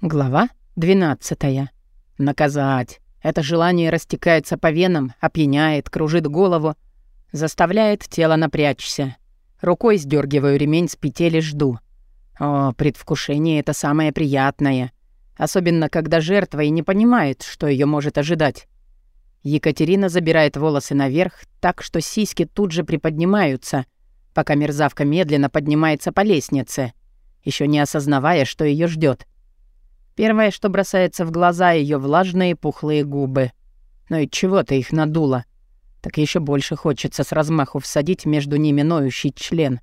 Глава 12. Наказать. Это желание растекается по венам, опьяняет, кружит голову, заставляет тело напрячься. Рукой сдергиваю ремень с петель и жду. О, предвкушение — это самое приятное. Особенно, когда жертва и не понимает, что ее может ожидать. Екатерина забирает волосы наверх, так что сиськи тут же приподнимаются, пока мерзавка медленно поднимается по лестнице, еще не осознавая, что ее ждет. Первое, что бросается в глаза, ее влажные пухлые губы. Но и чего ты их надула? Так еще больше хочется с размаху всадить между ними ноющий член.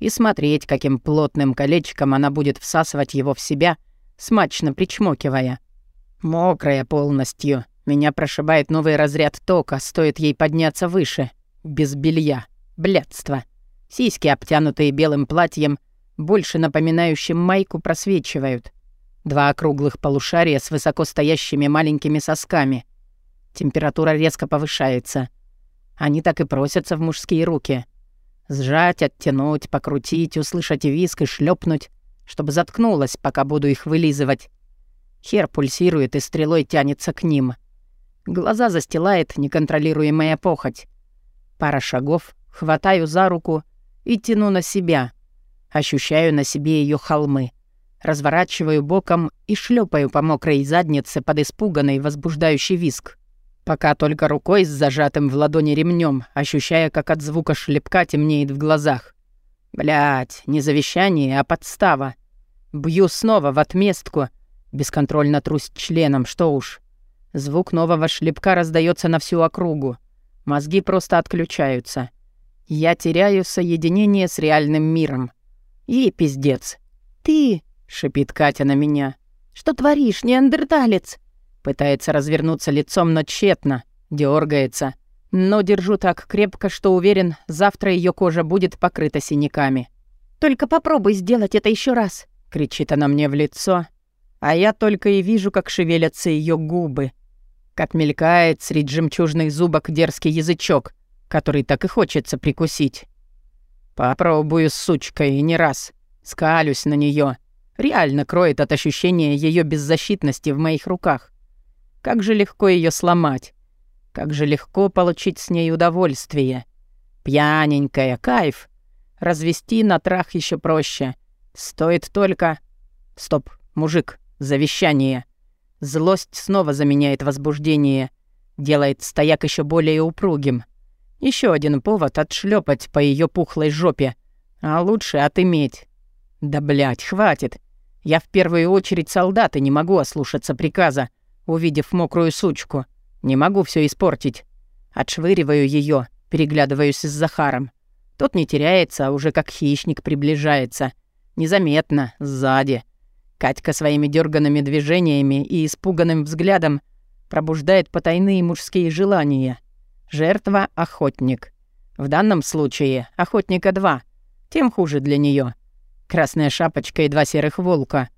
И смотреть, каким плотным колечком она будет всасывать его в себя, смачно причмокивая. Мокрая полностью. Меня прошибает новый разряд тока, стоит ей подняться выше. Без белья. Блядство. Сиськи, обтянутые белым платьем, больше напоминающим майку, просвечивают. Два округлых полушария с высоко стоящими маленькими сосками. Температура резко повышается. Они так и просятся в мужские руки. Сжать, оттянуть, покрутить, услышать виск и шлепнуть, чтобы заткнулась, пока буду их вылизывать. Хер пульсирует и стрелой тянется к ним. Глаза застилает неконтролируемая похоть. Пара шагов, хватаю за руку и тяну на себя. Ощущаю на себе ее холмы разворачиваю боком и шлепаю по мокрой заднице под испуганный возбуждающий виск. Пока только рукой с зажатым в ладони ремнем, ощущая, как от звука шлепка темнеет в глазах. Блять, не завещание, а подстава. Бью снова в отместку, бесконтрольно трусь членом, что уж. Звук нового шлепка раздается на всю округу. Мозги просто отключаются. Я теряю соединение с реальным миром. Ей пиздец. «Ты!» Шипит Катя на меня. «Что творишь, неандерталец?» Пытается развернуться лицом, но тщетно. Дёргается. Но держу так крепко, что уверен, завтра ее кожа будет покрыта синяками. «Только попробуй сделать это еще раз!» Кричит она мне в лицо. А я только и вижу, как шевелятся ее губы. Как мелькает среди жемчужных зубок дерзкий язычок, который так и хочется прикусить. Попробую, сучка, и не раз. Скалюсь на нее реально кроет от ощущения ее беззащитности в моих руках. Как же легко ее сломать. Как же легко получить с ней удовольствие. Пьяненькая, кайф. Развести на трах еще проще. Стоит только... Стоп, мужик, завещание. Злость снова заменяет возбуждение. Делает стояк еще более упругим. Еще один повод отшлепать по ее пухлой жопе. А лучше отыметь. Да блять, хватит. Я в первую очередь солдат и не могу ослушаться приказа, увидев мокрую сучку. Не могу все испортить. Отшвыриваю ее, переглядываюсь с Захаром. Тот не теряется, а уже как хищник приближается. Незаметно, сзади. Катька своими дерганными движениями и испуганным взглядом пробуждает потайные мужские желания. Жертва — охотник. В данном случае охотника два. Тем хуже для нее. Красная шапочка и два серых волка.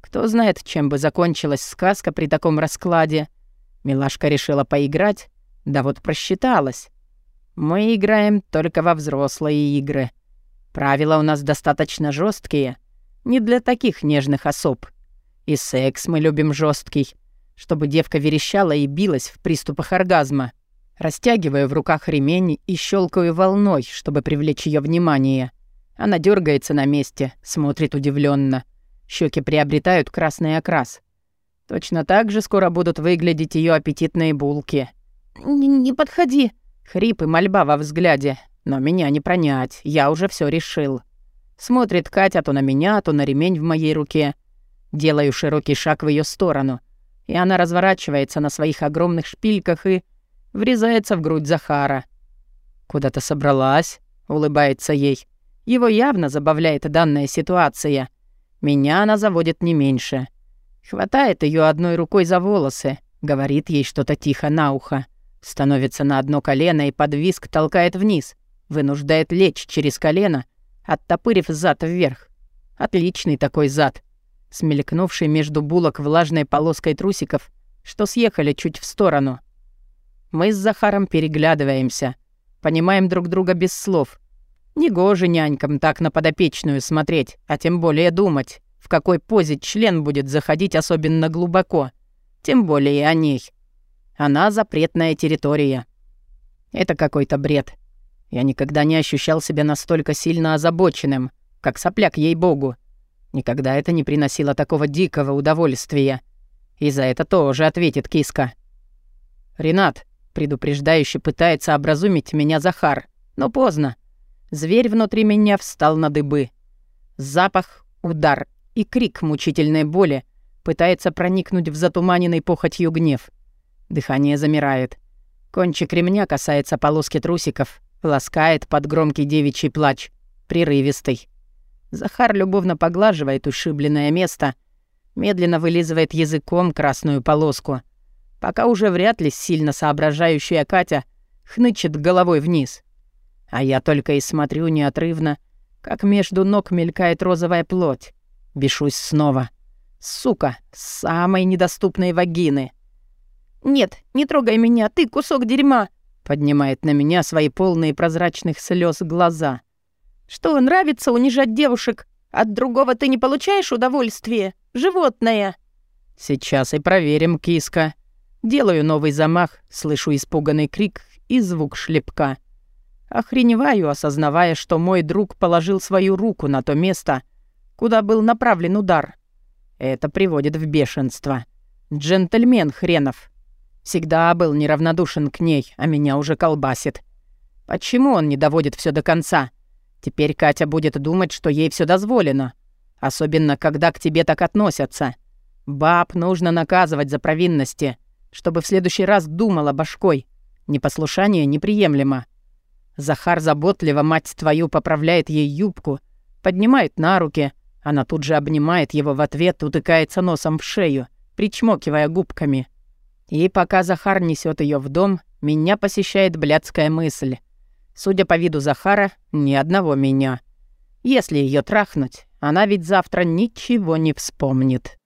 Кто знает, чем бы закончилась сказка при таком раскладе. Милашка решила поиграть, да вот просчиталась. Мы играем только во взрослые игры. Правила у нас достаточно жесткие, не для таких нежных особ. И секс мы любим жесткий, чтобы девка верещала и билась в приступах оргазма. Растягиваю в руках ремень и щелкаю волной, чтобы привлечь ее внимание. Она дергается на месте, смотрит удивленно. Щеки приобретают красный окрас. Точно так же скоро будут выглядеть ее аппетитные булки. «Не подходи!» Хрип и мольба во взгляде. Но меня не пронять, я уже все решил. Смотрит Катя то на меня, то на ремень в моей руке. Делаю широкий шаг в ее сторону. И она разворачивается на своих огромных шпильках и врезается в грудь Захара. «Куда-то собралась?» — улыбается ей. Его явно забавляет данная ситуация. Меня она заводит не меньше. Хватает ее одной рукой за волосы, говорит ей что-то тихо на ухо. Становится на одно колено и под виск толкает вниз. Вынуждает лечь через колено, оттопырив зад вверх. Отличный такой зад. Смелькнувший между булок влажной полоской трусиков, что съехали чуть в сторону. Мы с Захаром переглядываемся. Понимаем друг друга без слов — Негоже нянькам так на подопечную смотреть, а тем более думать, в какой позе член будет заходить особенно глубоко. Тем более о ней. Она запретная территория. Это какой-то бред. Я никогда не ощущал себя настолько сильно озабоченным, как сопляк ей-богу. Никогда это не приносило такого дикого удовольствия. И за это тоже ответит киска. «Ренат», предупреждающе пытается образумить меня Захар, но поздно. Зверь внутри меня встал на дыбы. Запах, удар и крик мучительной боли пытается проникнуть в затуманенный похотью гнев. Дыхание замирает. Кончик ремня касается полоски трусиков, ласкает под громкий девичий плач, прерывистый. Захар любовно поглаживает ушибленное место, медленно вылизывает языком красную полоску, пока уже вряд ли сильно соображающая Катя хнычет головой вниз. А я только и смотрю неотрывно, как между ног мелькает розовая плоть. Бешусь снова. Сука, самой недоступной вагины. «Нет, не трогай меня, ты кусок дерьма!» Поднимает на меня свои полные прозрачных слез глаза. «Что, нравится унижать девушек? От другого ты не получаешь удовольствия? Животное!» «Сейчас и проверим, киска». Делаю новый замах, слышу испуганный крик и звук шлепка. Охреневаю, осознавая, что мой друг положил свою руку на то место, куда был направлен удар. Это приводит в бешенство. Джентльмен хренов. Всегда был неравнодушен к ней, а меня уже колбасит. Почему он не доводит все до конца? Теперь Катя будет думать, что ей все дозволено. Особенно, когда к тебе так относятся. Баб нужно наказывать за провинности, чтобы в следующий раз думала башкой. Непослушание неприемлемо. Захар заботливо, мать твою, поправляет ей юбку, поднимает на руки. Она тут же обнимает его в ответ, утыкается носом в шею, причмокивая губками. И пока Захар несет ее в дом, меня посещает блядская мысль. Судя по виду Захара, ни одного меня. Если ее трахнуть, она ведь завтра ничего не вспомнит.